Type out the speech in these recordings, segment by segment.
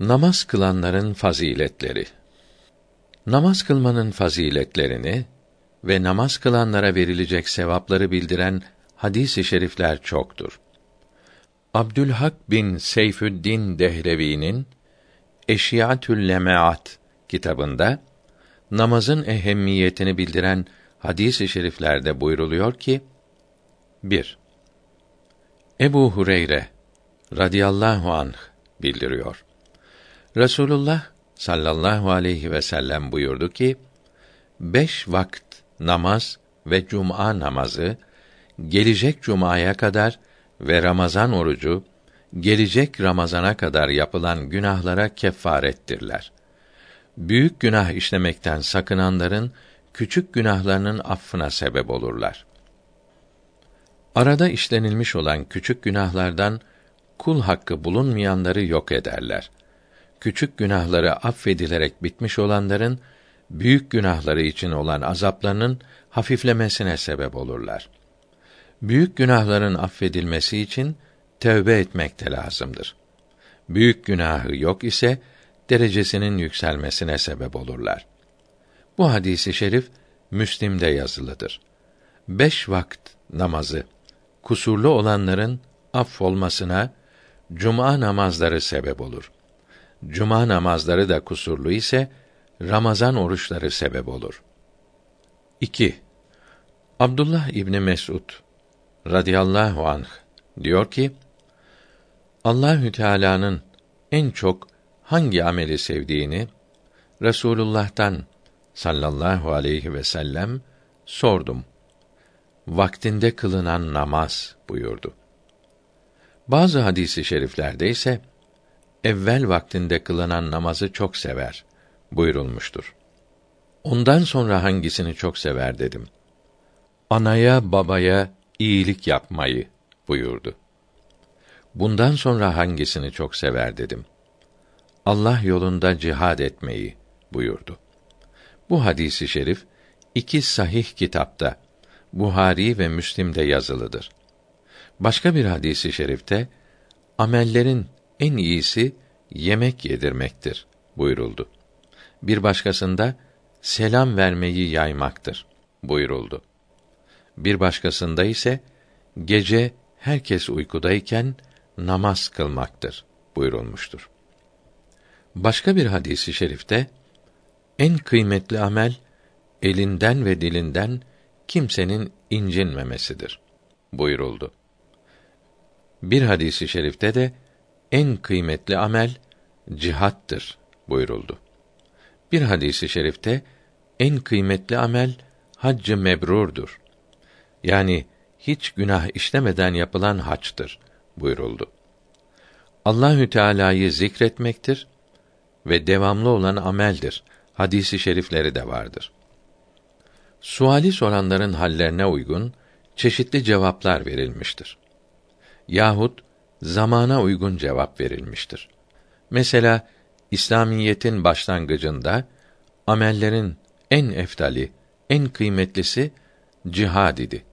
Namaz kılanların faziletleri. Namaz kılmanın faziletlerini ve namaz kılanlara verilecek sevapları bildiren hadis-i şerifler çoktur. Abdülhak bin Seyfüddin Dehrevi'nin Eşyatül Lemaat kitabında namazın ehemmiyetini bildiren hadis-i şeriflerde buyruluyor ki 1. Ebu Hureyre radıyallahu anh bildiriyor. Resulullah sallallahu aleyhi ve sellem buyurdu ki: Beş vakit namaz ve cuma namazı gelecek cumaya kadar ve Ramazan orucu gelecek Ramazana kadar yapılan günahlara kefarettirler. Büyük günah işlemekten sakınanların küçük günahlarının affına sebep olurlar. Arada işlenilmiş olan küçük günahlardan kul hakkı bulunmayanları yok ederler. Küçük günahları affedilerek bitmiş olanların büyük günahları için olan azaplarının hafiflemesine sebep olurlar. Büyük günahların affedilmesi için tövbe etmek de lazımdır. Büyük günahı yok ise derecesinin yükselmesine sebep olurlar. Bu hadisi şerif Müslim'de yazılıdır. Beş vakit namazı kusurlu olanların affolmasına cuma namazları sebep olur. Cuma namazları da kusurlu ise Ramazan oruçları sebep olur. 2. Abdullah İbni Mesud radıyallahu anh diyor ki Allahü Teala'nın en çok hangi ameli sevdiğini Resulullah'tan sallallahu aleyhi ve sellem sordum. Vaktinde kılınan namaz buyurdu. Bazı hadisi şeriflerde ise evvel vaktinde kılınan namazı çok sever buyurulmuştur. Ondan sonra hangisini çok sever dedim. Anaya babaya iyilik yapmayı buyurdu. Bundan sonra hangisini çok sever dedim. Allah yolunda cihad etmeyi buyurdu. Bu hadisi şerif iki sahih kitapta Buhari ve Müslim'de yazılıdır. Başka bir hadisi şerifte amellerin en iyisi yemek yedirmektir buyuruldu. Bir başkasında selam vermeyi yaymaktır buyuruldu. Bir başkasında ise gece herkes uykudayken namaz kılmaktır buyurulmuştur. Başka bir hadisi şerifte en kıymetli amel elinden ve dilinden kimsenin incinmemesidir buyuruldu. Bir hadisi şerifte de en kıymetli amel cihattır buyuruldu. Bir hadisi şerifte en kıymetli amel haccı mebrurdur. Yani hiç günah işlemeden yapılan haçtır buyuruldu. Allahü Teala'yı zikretmektir ve devamlı olan ameldir. Hadisi şerifleri de vardır. Suali soranların hallerine uygun çeşitli cevaplar verilmiştir. Yahut zamana uygun cevap verilmiştir. Mesela İslamiyetin başlangıcında amellerin en eftali, en kıymetlisi cihad idi.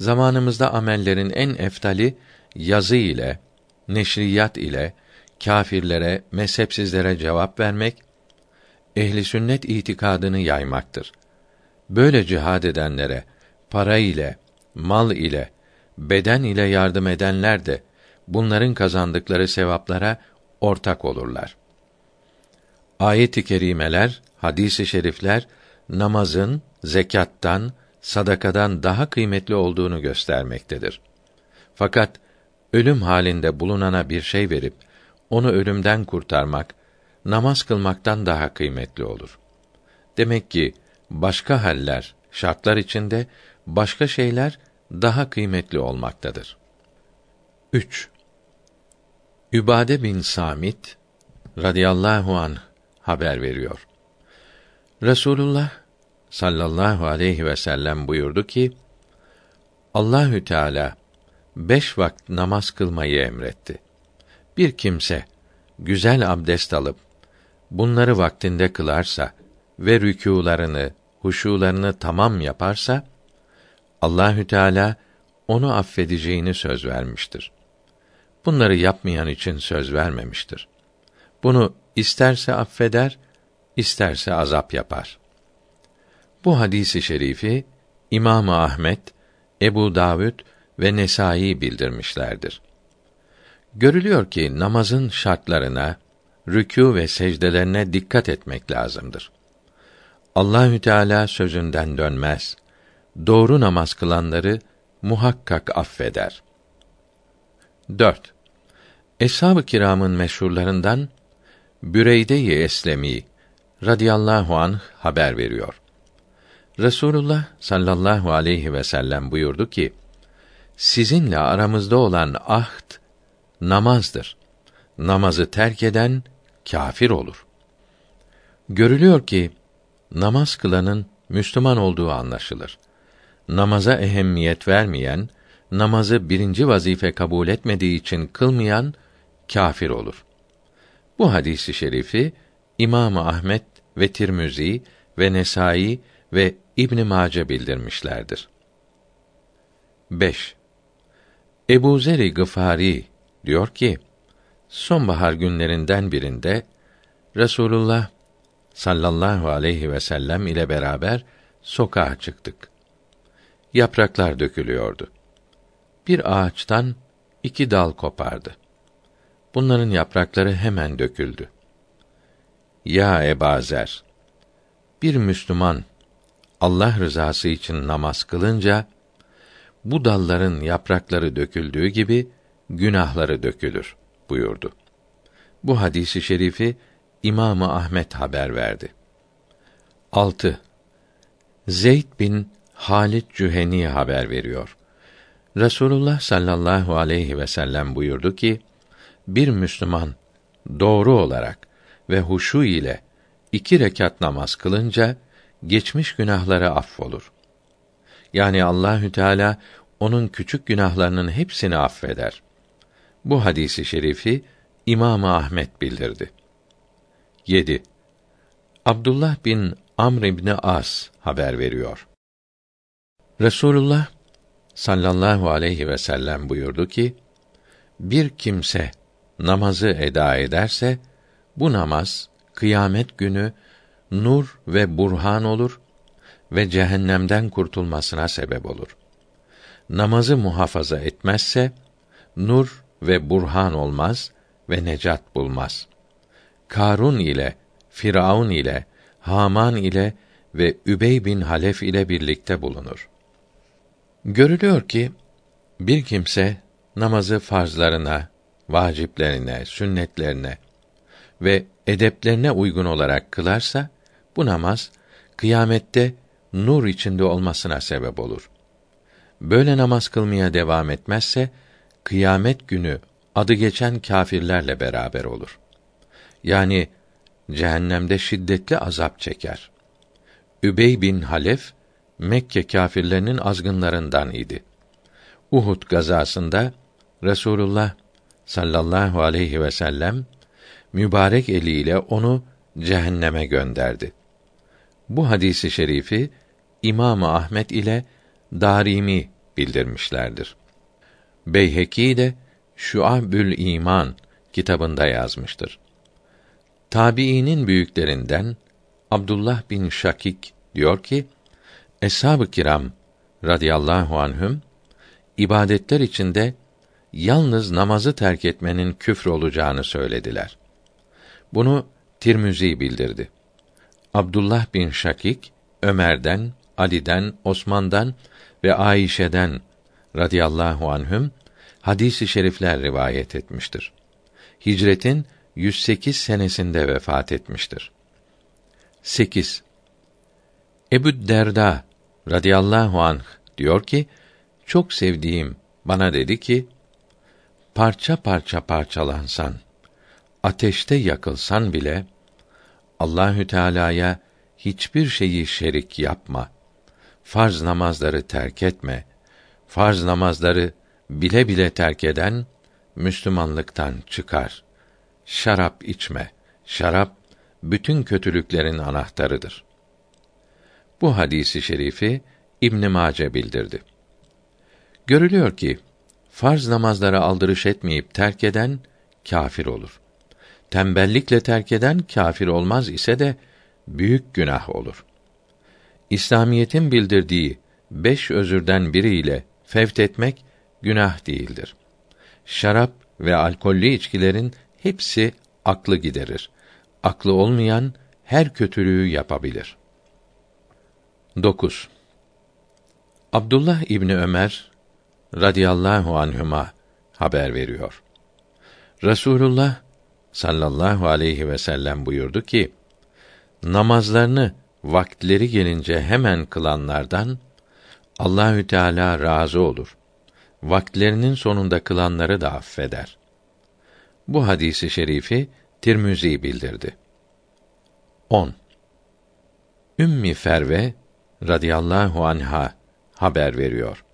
Zamanımızda amellerin en eftali yazı ile, neşriyat ile kâfirlere, mezhepsizlere cevap vermek, ehli sünnet itikadını yaymaktır. Böyle cihad edenlere para ile, mal ile, beden ile yardım edenler de bunların kazandıkları sevaplara ortak olurlar. Ayet-i kerimeler, hadis-i şerifler namazın zekattan, sadakadan daha kıymetli olduğunu göstermektedir. Fakat ölüm halinde bulunana bir şey verip onu ölümden kurtarmak namaz kılmaktan daha kıymetli olur. Demek ki başka haller, şartlar içinde başka şeyler daha kıymetli olmaktadır. 3. Übade bin Samit radıyallahu an haber veriyor. Resulullah sallallahu aleyhi ve sellem buyurdu ki: Allahü Teala beş vakit namaz kılmayı emretti. Bir kimse güzel abdest alıp bunları vaktinde kılarsa ve rükûlarını, huşularını tamam yaparsa Allahü Teala onu affedeceğini söz vermiştir. Bunları yapmayan için söz vermemiştir. Bunu isterse affeder, isterse azap yapar. Bu hadisi şerifi İmam Ahmet, Ebu Davud ve Nesai bildirmişlerdir. Görülüyor ki namazın şartlarına, rükû ve secdelerine dikkat etmek lazımdır. Allahü Teala sözünden dönmez. Doğru namaz kılanları muhakkak affeder. 4. Eshab-ı kiramın meşhurlarından Büreyde-i Eslemi radıyallahu anh haber veriyor. Resulullah sallallahu aleyhi ve sellem buyurdu ki: Sizinle aramızda olan ahd namazdır. Namazı terk eden kâfir olur. Görülüyor ki namaz kılanın Müslüman olduğu anlaşılır. Namaza ehemmiyet vermeyen, namazı birinci vazife kabul etmediği için kılmayan kâfir olur. Bu hadisi şerifi İmam Ahmet ve Tirmizi ve Nesai ve İbn Mace bildirmişlerdir. 5. Ebu Zer-i Gıfari diyor ki: Sonbahar günlerinden birinde Resulullah sallallahu aleyhi ve sellem ile beraber sokağa çıktık. Yapraklar dökülüyordu. Bir ağaçtan iki dal kopardı. Bunların yaprakları hemen döküldü. Ya Ebazer, bir Müslüman Allah rızası için namaz kılınca bu dalların yaprakları döküldüğü gibi günahları dökülür buyurdu. Bu hadisi şerifi İmamı Ahmet haber verdi. 6. Zeyd bin Halit Cüheni haber veriyor. Resulullah sallallahu aleyhi ve sellem buyurdu ki: Bir Müslüman doğru olarak ve huşu ile iki rekat namaz kılınca geçmiş günahları affolur. Yani Allahü Teala onun küçük günahlarının hepsini affeder. Bu hadisi şerifi İmam Ahmet bildirdi. 7. Abdullah bin Amr ibn As haber veriyor. Resulullah sallallahu aleyhi ve sellem buyurdu ki: Bir kimse namazı eda ederse bu namaz kıyamet günü nur ve burhan olur ve cehennemden kurtulmasına sebep olur. Namazı muhafaza etmezse nur ve burhan olmaz ve necat bulmaz. Karun ile, Firavun ile, Haman ile ve Übey bin Halef ile birlikte bulunur. Görülüyor ki bir kimse namazı farzlarına, vaciplerine, sünnetlerine ve edeplerine uygun olarak kılarsa bu namaz kıyamette nur içinde olmasına sebep olur. Böyle namaz kılmaya devam etmezse kıyamet günü adı geçen kâfirlerle beraber olur. Yani cehennemde şiddetli azap çeker. Übey bin Halef Mekke kâfirlerinin azgınlarından idi. Uhud gazasında Resulullah sallallahu aleyhi ve sellem mübarek eliyle onu cehenneme gönderdi. Bu hadisi şerifi İmam Ahmet ile Darimi bildirmişlerdir. Beyheki de Şuabül İman kitabında yazmıştır. Tabiinin büyüklerinden Abdullah bin Şakik diyor ki: Eshab-ı kiram radıyallahu anhüm ibadetler içinde yalnız namazı terk etmenin küfür olacağını söylediler. Bunu Tirmizi bildirdi. Abdullah bin Şakik Ömer'den, Ali'den, Osman'dan ve Ayşe'den radıyallahu anhüm hadisi şerifler rivayet etmiştir. Hicretin 108 senesinde vefat etmiştir. 8. Ebu Derda radıyallahu anh diyor ki, çok sevdiğim bana dedi ki, parça parça parçalansan, ateşte yakılsan bile, Allahü Teala'ya hiçbir şeyi şerik yapma. Farz namazları terk etme. Farz namazları bile bile terk eden Müslümanlıktan çıkar. Şarap içme. Şarap bütün kötülüklerin anahtarıdır. Bu hadisi şerifi İbn Mace bildirdi. Görülüyor ki farz namazlara aldırış etmeyip terk eden kâfir olur. tembellikle terk eden kâfir olmaz ise de büyük günah olur. İslamiyetin bildirdiği beş özürden biriyle fevt etmek günah değildir. Şarap ve alkollü içkilerin hepsi aklı giderir. Aklı olmayan her kötülüğü yapabilir. 9. Abdullah İbni Ömer radıyallahu anhüma haber veriyor. Resulullah sallallahu aleyhi ve sellem buyurdu ki: Namazlarını vaktleri gelince hemen kılanlardan Allahü Teala razı olur. Vaktlerinin sonunda kılanları da affeder. Bu hadisi şerifi Tirmizi bildirdi. 10. Ümmi Ferve radıyallahu anha haber veriyor.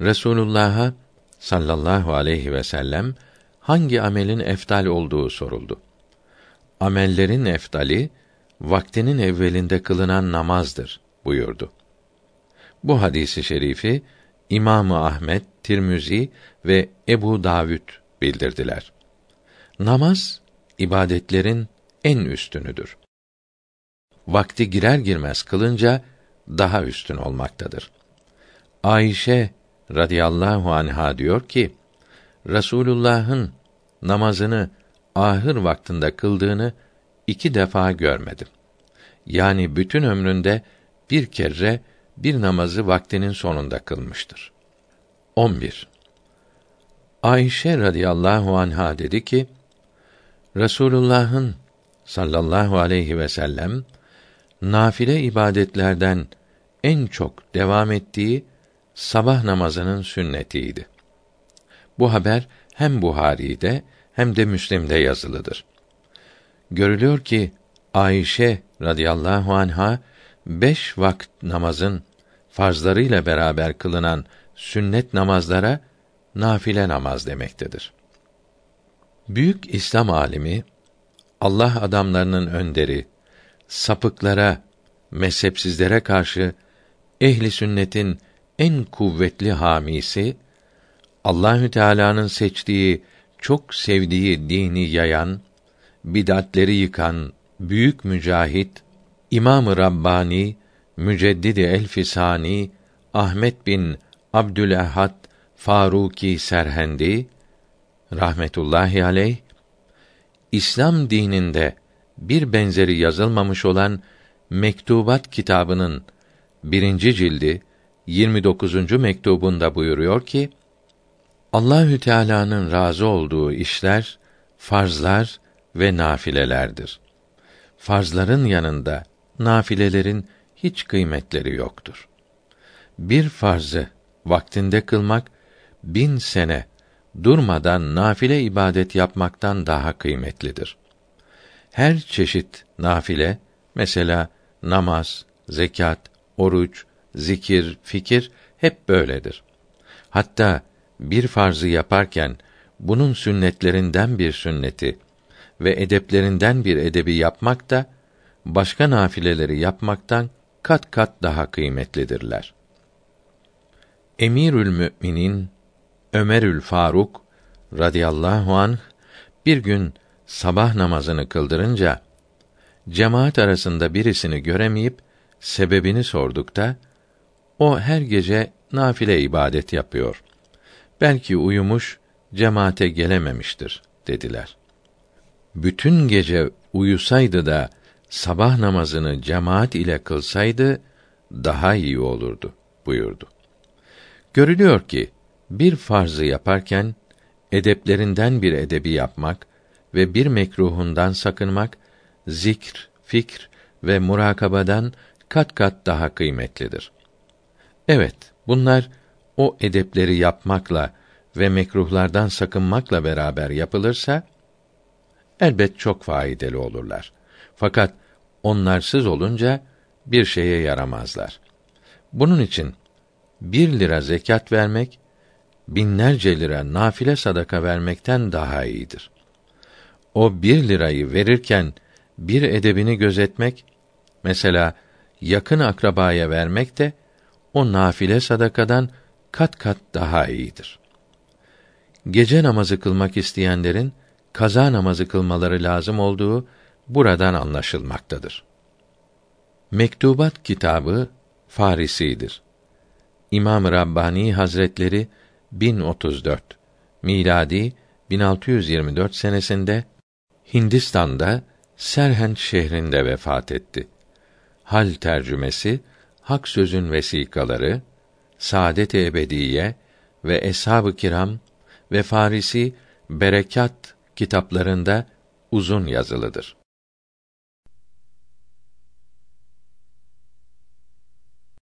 Resulullah'a sallallahu aleyhi ve sellem hangi amelin eftal olduğu soruldu. Amellerin eftali vaktinin evvelinde kılınan namazdır buyurdu. Bu hadisi şerifi İmamı Ahmed, Tirmizi ve Ebu Davud bildirdiler. Namaz ibadetlerin en üstünüdür. Vakti girer girmez kılınca daha üstün olmaktadır. Ayşe radıyallahu anha diyor ki Resulullah'ın namazını ahır vaktinde kıldığını iki defa görmedim. Yani bütün ömründe bir kere bir namazı vaktinin sonunda kılmıştır. 11. Ayşe radıyallahu anha dedi ki, Resulullah'ın sallallahu aleyhi ve sellem nafile ibadetlerden en çok devam ettiği sabah namazının sünnetiydi. Bu haber hem Buhari'de hem de Müslim'de yazılıdır. Görülüyor ki Ayşe radıyallahu anha beş vakit namazın farzlarıyla beraber kılınan sünnet namazlara nafile namaz demektedir. Büyük İslam alimi Allah adamlarının önderi sapıklara, mezhepsizlere karşı ehli sünnetin en kuvvetli hamisi Allahü Teala'nın seçtiği, çok sevdiği dini yayan, bidatleri yıkan büyük mücahit İmam-ı Rabbani Müceddidi Elfisani Ahmet bin Abdülehad Faruki Serhendi rahmetullahi aleyh İslam dininde bir benzeri yazılmamış olan Mektubat kitabının birinci cildi 29. mektubunda buyuruyor ki Allahü Teala'nın razı olduğu işler farzlar ve nafilelerdir. Farzların yanında nafilelerin hiç kıymetleri yoktur. Bir farzı vaktinde kılmak bin sene durmadan nafile ibadet yapmaktan daha kıymetlidir. Her çeşit nafile, mesela namaz, zekat, oruç, zikir, fikir hep böyledir. Hatta bir farzı yaparken bunun sünnetlerinden bir sünneti ve edeplerinden bir edebi yapmak da başka nafileleri yapmaktan kat kat daha kıymetlidirler. Emirül Müminin Ömerül Faruk radıyallahu anh bir gün sabah namazını kıldırınca cemaat arasında birisini göremeyip sebebini sordukta o her gece nafile ibadet yapıyor. Belki uyumuş, cemaate gelememiştir dediler. Bütün gece uyusaydı da sabah namazını cemaat ile kılsaydı daha iyi olurdu buyurdu. Görülüyor ki bir farzı yaparken edeplerinden bir edebi yapmak ve bir mekruhundan sakınmak zikr, fikr ve murakabadan kat kat daha kıymetlidir. Evet, bunlar o edepleri yapmakla ve mekruhlardan sakınmakla beraber yapılırsa elbet çok faydalı olurlar. Fakat onlarsız olunca bir şeye yaramazlar. Bunun için bir lira zekat vermek, binlerce lira nafile sadaka vermekten daha iyidir. O bir lirayı verirken bir edebini gözetmek, mesela yakın akrabaya vermek de o nafile sadakadan kat kat daha iyidir. Gece namazı kılmak isteyenlerin kaza namazı kılmaları lazım olduğu buradan anlaşılmaktadır. Mektubat kitabı Farisidir. İmam Rabbani Hazretleri 1034 miladi 1624 senesinde Hindistan'da Serhent şehrinde vefat etti. Hal tercümesi Hak sözün vesikaları, Saadet-i Ebediye ve Eshab-ı Kiram ve Farisi Berekat kitaplarında uzun yazılıdır.